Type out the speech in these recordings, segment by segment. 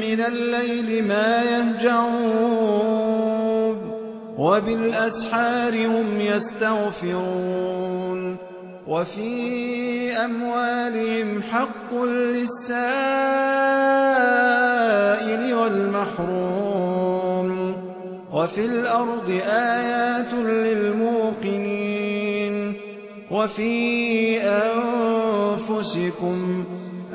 من الليل ما يهجعون وبالأسحار هم يستغفرون. وفي أموالهم حق للسائل والمحروم. وفي الأرض آيات للموقنين. وفي أنفسكم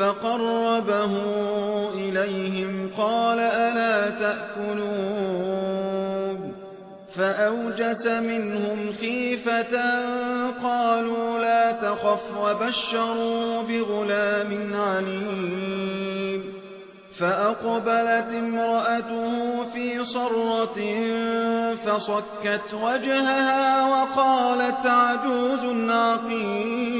فقربه إليهم قال ألا تأكلون؟ فأوجس منهم خيفة قالوا لا تخف وبشروا بغلام عليم. فأقبلت امرأته في صرة فصكت وجهها وقالت عجوز عقيم.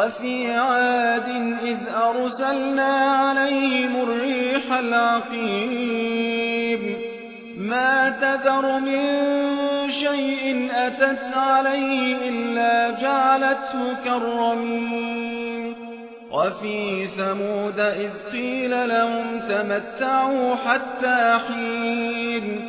وفي عاد إذ أرسلنا عليهم الريح العقيم. ما تذر من شيء أتت عليه إلا جعلته كالرميم. وفي ثمود إذ قيل لهم تمتعوا حتى حين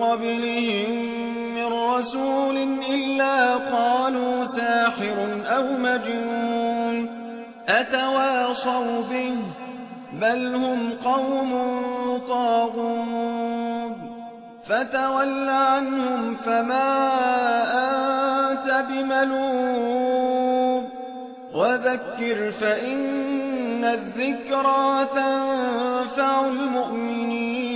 قبلهم من رسول إلا قالوا ساحر أو مجنون أتواصوا به بل هم قوم طاغون فتول عنهم فما أنت بملوم وذكر فإن الذكرى تنفع المؤمنين